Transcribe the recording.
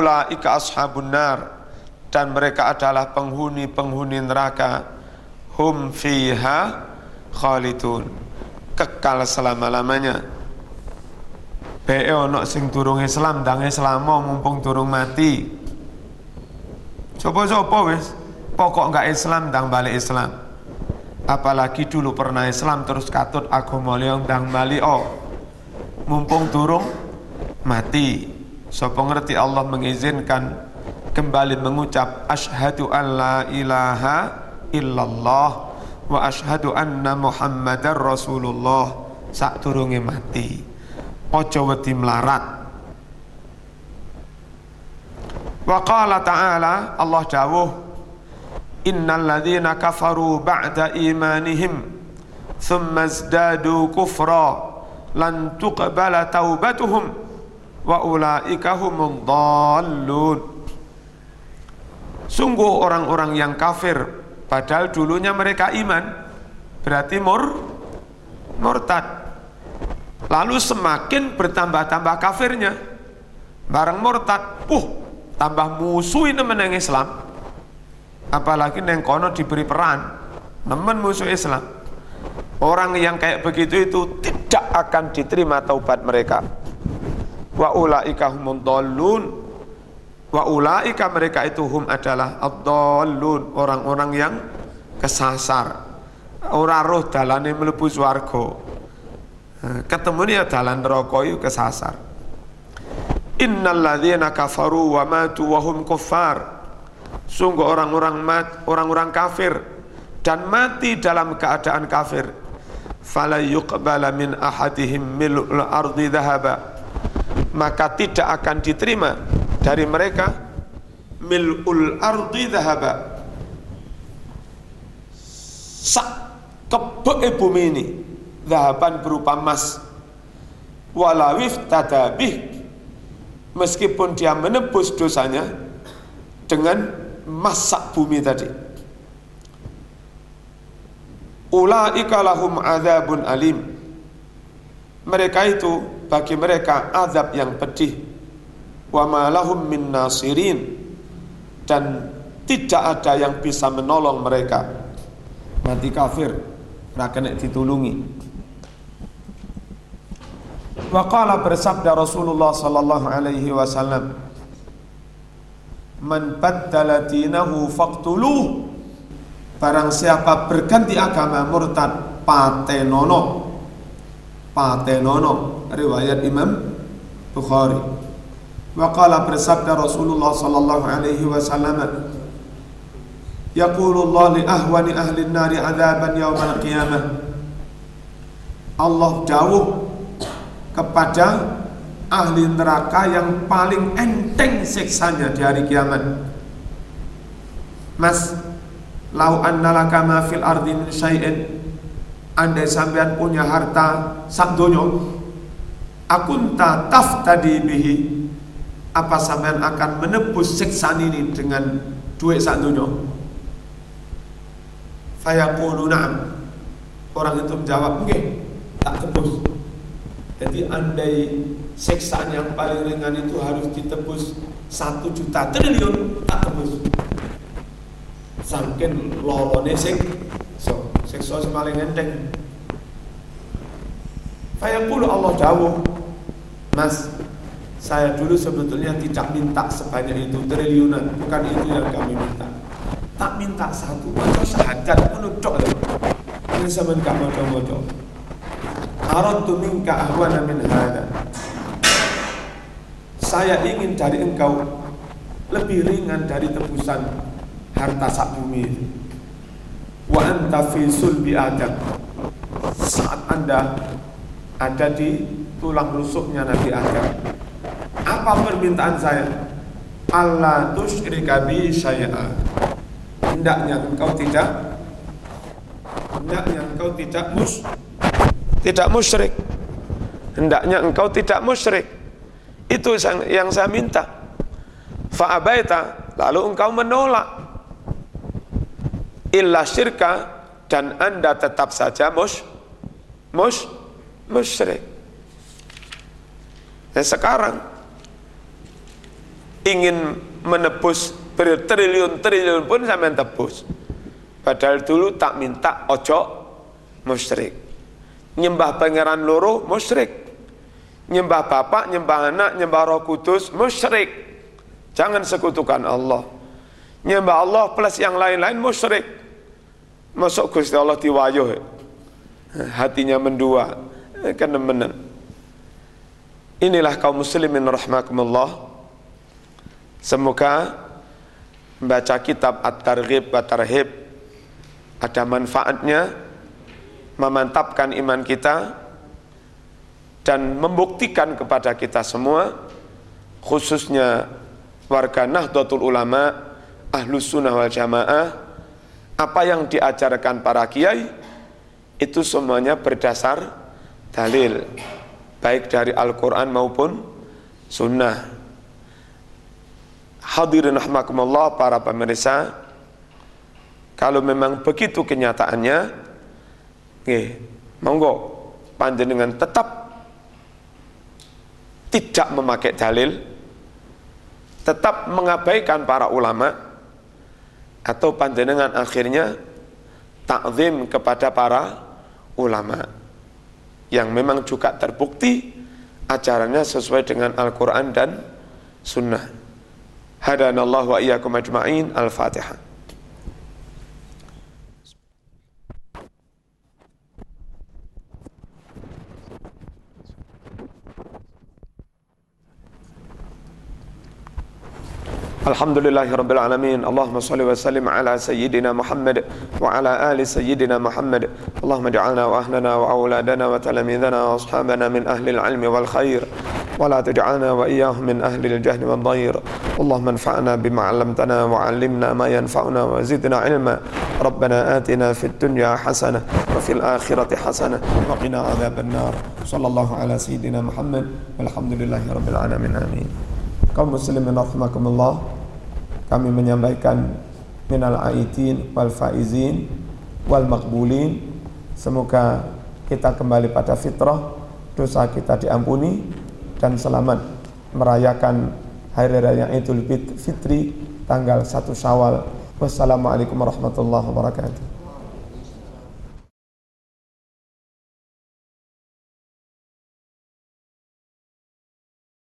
ulaika ashabun nar dan mereka adalah penghuni-penghuni neraka hum fiha khalidun kekal selama-lamanya Be ono sing turung Islam dang Islam mumpung turung mati. Coba-coba wis pokok enggak Islam dang balik Islam. Apalagi dulu pernah Islam terus katut agama liang dang balik oh. Mumpung turung mati. Sapa ngerti Allah mengizinkan kembali mengucap asyhadu an la ilaha illallah wa asyhadu anna muhammadar rasulullah. Sak turunge mati. Ojo wedi melarat. Wa qala ta'ala Allah dawuh innal ladzina kafaru ba'da imanihim thumma izdadu kufra lan tuqbala taubatuhum wa ulaika humud sungguh orang-orang yang kafir padahal dulunya mereka iman berarti mur murtad Lalu semakin bertambah-tambah kafirnya. Barang murtad, uh, tambah musuh ini meneng Islam. Apalagi neng kono diberi peran, nemen musuh Islam. Orang yang kayak begitu itu tidak akan diterima taubat mereka. Wa ulaika humud Wa ulaika mereka itu hum adalah ad orang-orang yang kesasar. Ora roh dalane mlebu swarga. Ketemu dia dalan neraka itu kesasar. Innal ladzina kafaru wa matu wa hum kuffar. Sungguh orang-orang mat, orang-orang kafir dan mati dalam keadaan kafir. Fala yuqbala min ahadihim mil'ul ardi dhahaba. Maka tidak akan diterima dari mereka. Mil'ul ardi dhahaba. Sak kebek bumi ini zahaban berupa emas. Walawif tadabih meskipun dia menebus dosanya dengan masak bumi tadi. Ulaika lahum adzabun alim. Mereka itu bagi mereka azab yang pedih. Wa ma lahum min nasirin. Dan tidak ada yang bisa menolong mereka. Mati kafir. Rakenek ditulungi. Waqala bersabda Rasulullah sallallahu alaihi wasallam Man baddala dinahu faqtuluh. Barang siapa berganti agama murtad patenono Patenono riwayat Imam Bukhari Waqala bersabda Rasulullah sallallahu alaihi wasallam Yaqulullah li ahwani ahli nari adaban yaumal qiyamah Allah jauh kepada ahli neraka yang paling enteng siksanya di hari kiamat. Mas, lau annalaka ma fil ardi min syai'in andai sampean punya harta sak akunta taftadi bihi apa sampean akan menebus siksaan ini dengan duit sak donyo fayaqulu na'am. Orang itu menjawab nggih tak tebus. Jadi andai seksaan yang paling ringan itu harus ditebus satu juta triliun tak tebus. Sangkin lolone sing so, seksual paling enteng. puluh Allah jauh, Mas, saya dulu sebetulnya tidak minta sebanyak itu triliunan, bukan itu yang kami minta. Tak minta satu, atau sahadat menuduk. Ini sama kamu mojo aradtu minka ahwana min hada saya ingin dari engkau lebih ringan dari tebusan harta sak bumi itu wa anta fi sulbi adam saat anda ada di tulang rusuknya Nabi Adam apa permintaan saya Allah tusyrika bi syai'a hendaknya engkau tidak hendaknya engkau tidak mus tidak musyrik. Hendaknya engkau tidak musyrik. Itu yang saya minta. Fa'abaita, lalu engkau menolak. Illa syirka dan Anda tetap saja mus mus musyrik. Dan sekarang ingin menebus bertriliun-triliun pun sampean tebus. Padahal dulu tak minta ojo musyrik. Nyembah pangeran loro musyrik. Nyembah bapak, nyembah anak, nyembah roh kudus musyrik. Jangan sekutukan Allah. Nyembah Allah plus yang lain-lain musyrik. Masuk Gusti Allah diwayuh. Hatinya mendua. Kan nemenan. Inilah kaum muslimin rahmakumullah. Semoga membaca kitab At-Targhib wa Tarhib ada manfaatnya memantapkan iman kita dan membuktikan kepada kita semua khususnya warga Nahdlatul Ulama Ahlus Sunnah wal Jamaah apa yang diajarkan para kiai itu semuanya berdasar dalil baik dari Al-Quran maupun Sunnah. Hadirin rahmakumullah para pemirsa Kalau memang begitu kenyataannya Nggih, monggo panjenengan tetap tidak memakai dalil tetap mengabaikan para ulama atau panjenengan akhirnya takzim kepada para ulama yang memang juga terbukti ajarannya sesuai dengan Al-Quran dan Sunnah. Hadanallahu wa iyyakum ajma'in. Al-Fatihah. الحمد لله رب العالمين اللهم صل وسلم على سيدنا محمد وعلى آل سيدنا محمد اللهم اجعلنا وأهلنا وأولادنا وتلاميذنا وأصحابنا من أهل العلم والخير ولا تجعلنا وإياهم من أهل الجهل والضير اللهم انفعنا بما علمتنا وعلمنا ما ينفعنا وزدنا علما ربنا آتنا في الدنيا حسنة وفي الآخرة حسنة وقنا عذاب النار صلى الله على سيدنا محمد والحمد لله رب العالمين آمين kaum muslimin rahimakumullah kami menyampaikan minal aidin wal faizin wal makbulin semoga kita kembali pada fitrah dosa kita diampuni dan selamat merayakan hari raya Idul Fitri tanggal 1 Syawal. Wassalamualaikum warahmatullahi wabarakatuh.